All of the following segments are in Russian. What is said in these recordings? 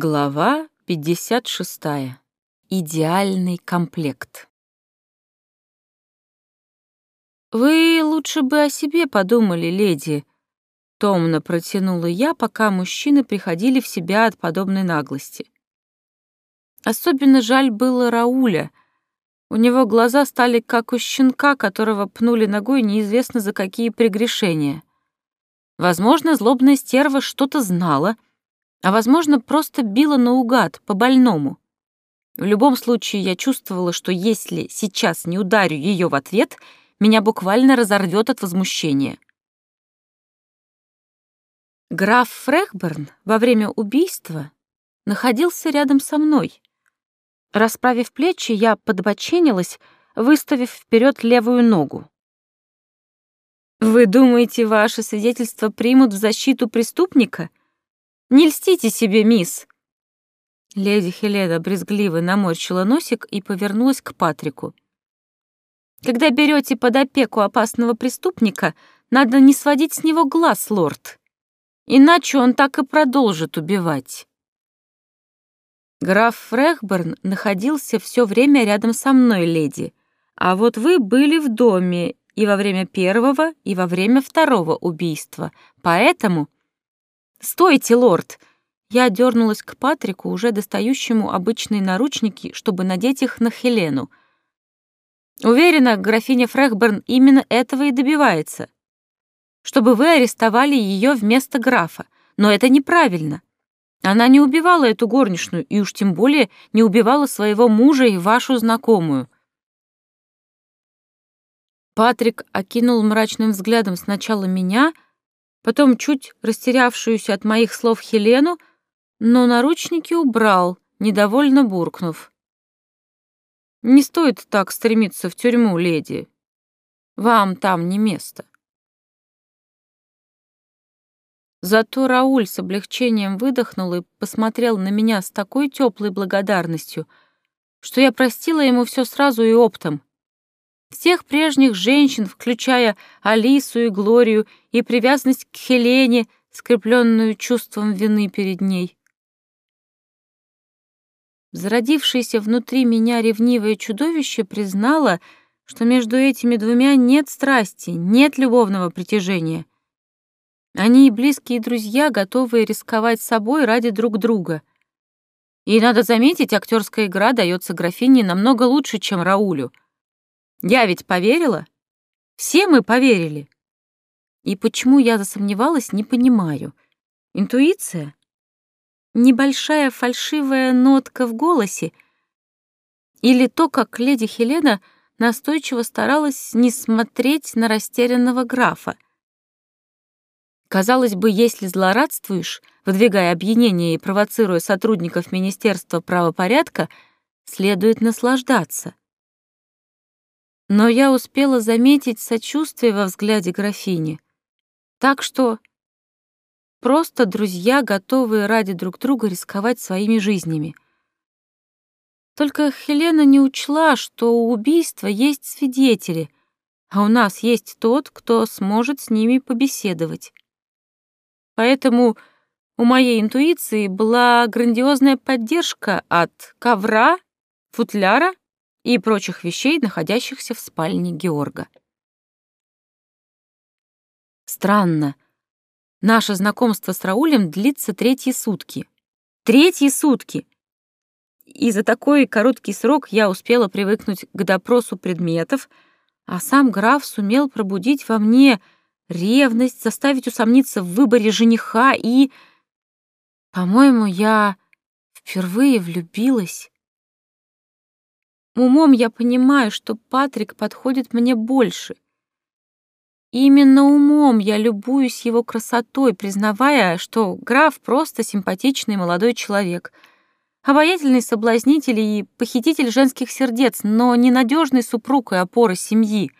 Глава 56. Идеальный комплект. «Вы лучше бы о себе подумали, леди», — томно протянула я, пока мужчины приходили в себя от подобной наглости. Особенно жаль было Рауля. У него глаза стали как у щенка, которого пнули ногой неизвестно за какие прегрешения. Возможно, злобная стерва что-то знала — а, возможно, просто била наугад, по-больному. В любом случае, я чувствовала, что если сейчас не ударю ее в ответ, меня буквально разорвет от возмущения. Граф Фрехберн во время убийства находился рядом со мной. Расправив плечи, я подбоченилась, выставив вперед левую ногу. «Вы думаете, ваше свидетельство примут в защиту преступника?» Не льстите себе, мисс!» Леди Хелена брезгливо наморщила носик и повернулась к Патрику. «Когда берете под опеку опасного преступника, надо не сводить с него глаз, лорд. Иначе он так и продолжит убивать». Граф Фрехберн находился все время рядом со мной, леди, а вот вы были в доме и во время первого, и во время второго убийства, поэтому «Стойте, лорд!» Я дернулась к Патрику, уже достающему обычные наручники, чтобы надеть их на Хелену. Уверена, графиня Фрехберн именно этого и добивается. Чтобы вы арестовали ее вместо графа. Но это неправильно. Она не убивала эту горничную, и уж тем более не убивала своего мужа и вашу знакомую. Патрик окинул мрачным взглядом сначала меня — потом чуть растерявшуюся от моих слов Хелену, но наручники убрал, недовольно буркнув. «Не стоит так стремиться в тюрьму, леди. Вам там не место». Зато Рауль с облегчением выдохнул и посмотрел на меня с такой теплой благодарностью, что я простила ему все сразу и оптом. Всех прежних женщин, включая Алису и Глорию, и привязанность к Хелене, скрепленную чувством вины перед ней. Зародившееся внутри меня ревнивое чудовище признало, что между этими двумя нет страсти, нет любовного притяжения. Они и близкие друзья, готовые рисковать собой ради друг друга. И, надо заметить, актерская игра дается графине намного лучше, чем Раулю — я ведь поверила. Все мы поверили. И почему я засомневалась, не понимаю. Интуиция? Небольшая фальшивая нотка в голосе? Или то, как леди Хелена настойчиво старалась не смотреть на растерянного графа? Казалось бы, если злорадствуешь, выдвигая обвинения и провоцируя сотрудников Министерства правопорядка, следует наслаждаться — но я успела заметить сочувствие во взгляде графини. Так что просто друзья, готовые ради друг друга рисковать своими жизнями. Только Хелена не учла, что у убийства есть свидетели, а у нас есть тот, кто сможет с ними побеседовать. Поэтому у моей интуиции была грандиозная поддержка от ковра, футляра и прочих вещей, находящихся в спальне Георга. Странно. Наше знакомство с Раулем длится третьи сутки. Третьи сутки! И за такой короткий срок я успела привыкнуть к допросу предметов, а сам граф сумел пробудить во мне ревность, заставить усомниться в выборе жениха и... По-моему, я впервые влюбилась. Умом я понимаю, что Патрик подходит мне больше. Именно умом я любуюсь его красотой, признавая, что граф просто симпатичный молодой человек, обаятельный соблазнитель и похититель женских сердец, но ненадежный супруг и опора семьи.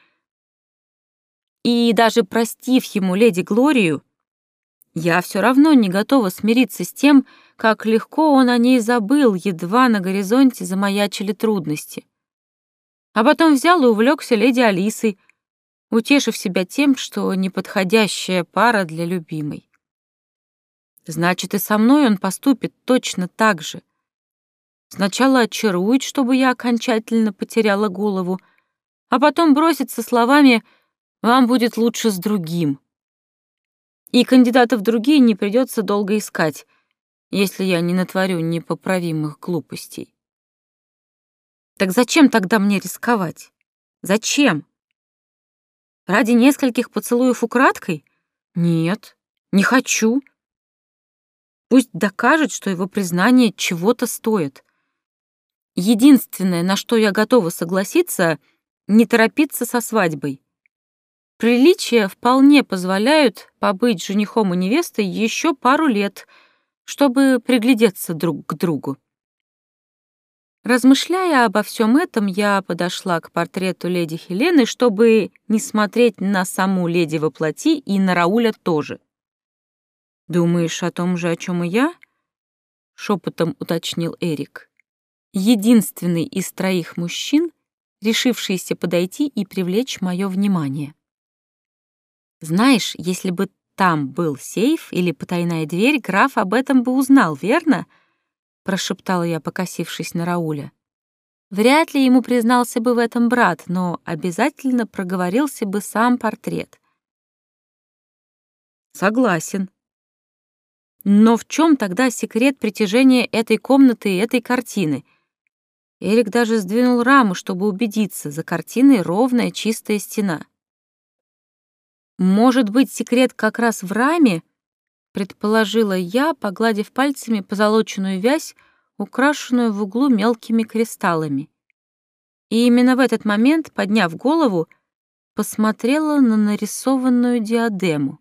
И даже простив ему леди Глорию, я все равно не готова смириться с тем, как легко он о ней забыл, едва на горизонте замаячили трудности. А потом взял и увлекся леди Алисой, утешив себя тем, что неподходящая пара для любимой. Значит, и со мной он поступит точно так же. Сначала очарует, чтобы я окончательно потеряла голову, а потом бросит со словами «Вам будет лучше с другим». И кандидатов другие не придется долго искать, если я не натворю непоправимых глупостей. Так зачем тогда мне рисковать? Зачем? Ради нескольких поцелуев украдкой? Нет, не хочу. Пусть докажет, что его признание чего-то стоит. Единственное, на что я готова согласиться, не торопиться со свадьбой. Приличия вполне позволяют побыть женихом и невестой еще пару лет, чтобы приглядеться друг к другу. Размышляя обо всем этом, я подошла к портрету леди Хелены, чтобы не смотреть на саму леди во плоти и на Рауля тоже. «Думаешь о том же, о чем и я?» — шепотом уточнил Эрик единственный из троих мужчин, решившийся подойти и привлечь мое внимание. Знаешь, если бы там был сейф или потайная дверь, граф об этом бы узнал, верно? прошептала я, покосившись на Рауля. Вряд ли ему признался бы в этом брат, но обязательно проговорился бы сам портрет. Согласен. Но в чем тогда секрет притяжения этой комнаты и этой картины — Эрик даже сдвинул раму, чтобы убедиться, за картиной ровная чистая стена. «Может быть, секрет как раз в раме?» — предположила я, погладив пальцами позолоченную вязь, украшенную в углу мелкими кристаллами. И именно в этот момент, подняв голову, посмотрела на нарисованную диадему.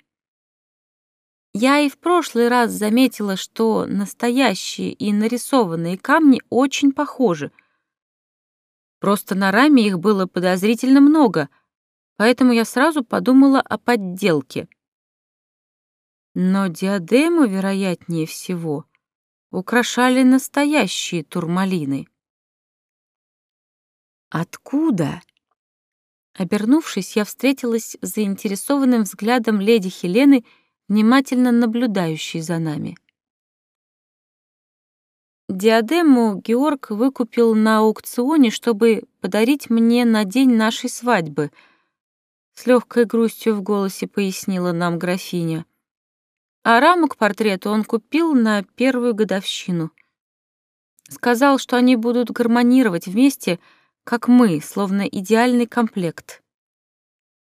Я и в прошлый раз заметила, что настоящие и нарисованные камни очень похожи — Просто на раме их было подозрительно много, поэтому я сразу подумала о подделке. Но диадему, вероятнее всего, украшали настоящие турмалины. Откуда? Обернувшись, я встретилась с заинтересованным взглядом леди Хелены, внимательно наблюдающей за нами. Диадему Георг выкупил на аукционе, чтобы подарить мне на день нашей свадьбы. С легкой грустью в голосе пояснила нам графиня. А раму к портрету он купил на первую годовщину. Сказал, что они будут гармонировать вместе, как мы, словно идеальный комплект.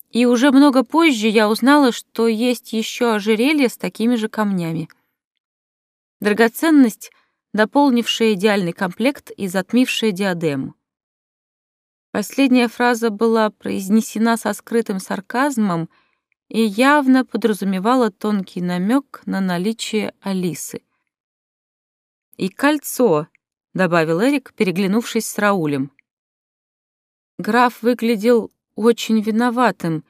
И уже много позже я узнала, что есть еще ожерелье с такими же камнями. Драгоценность — дополнившая идеальный комплект и затмившая диадему. Последняя фраза была произнесена со скрытым сарказмом и явно подразумевала тонкий намек на наличие Алисы. «И кольцо», — добавил Эрик, переглянувшись с Раулем. Граф выглядел очень виноватым,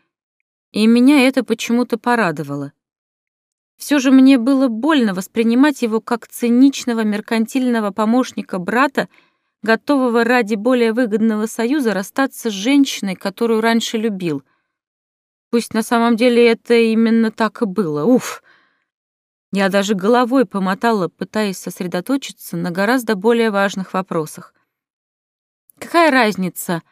и меня это почему-то порадовало. Все же мне было больно воспринимать его как циничного меркантильного помощника брата, готового ради более выгодного союза расстаться с женщиной, которую раньше любил. Пусть на самом деле это именно так и было. Уф! Я даже головой помотала, пытаясь сосредоточиться на гораздо более важных вопросах. Какая разница,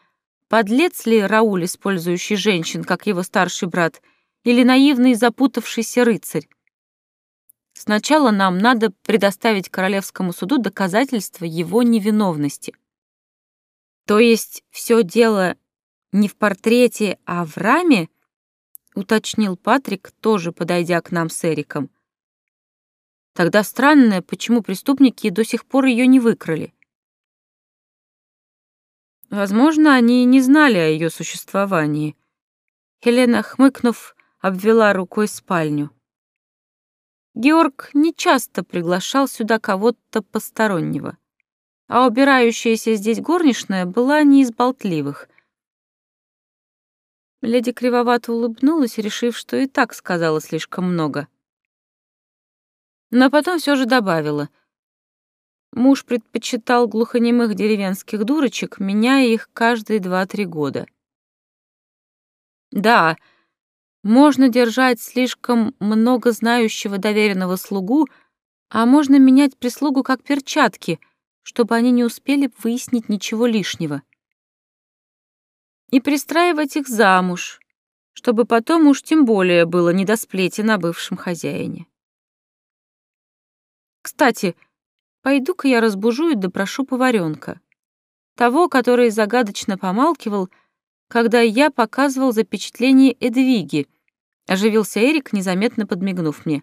подлец ли Рауль, использующий женщин, как его старший брат, или наивный запутавшийся рыцарь? Сначала нам надо предоставить королевскому суду доказательства его невиновности. То есть все дело не в портрете, а в раме, уточнил Патрик, тоже подойдя к нам с Эриком. Тогда странно, почему преступники до сих пор ее не выкрали. Возможно, они не знали о ее существовании. Хелена, хмыкнув, обвела рукой спальню. Георг нечасто приглашал сюда кого-то постороннего, а убирающаяся здесь горничная была не из болтливых. Леди кривовато улыбнулась, решив, что и так сказала слишком много. Но потом все же добавила. Муж предпочитал глухонемых деревенских дурочек, меняя их каждые два-три года. Да, можно держать слишком много знающего доверенного слугу, А можно менять прислугу как перчатки, чтобы они не успели выяснить ничего лишнего. И пристраивать их замуж, чтобы потом уж тем более было не до сплети на бывшем хозяине. Кстати, пойду-ка я разбужу и допрошу поваренка. Того, который загадочно помалкивал, когда я показывал запечатление Эдвиги. Оживился Эрик, незаметно подмигнув мне.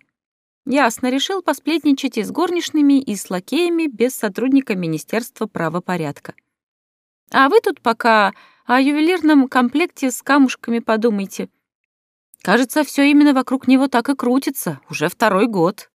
Ясно, решил посплетничать и с горничными, и с лакеями без сотрудника Министерства правопорядка. А вы тут пока о ювелирном комплекте с камушками подумайте. Кажется, все именно вокруг него так и крутится, уже второй год.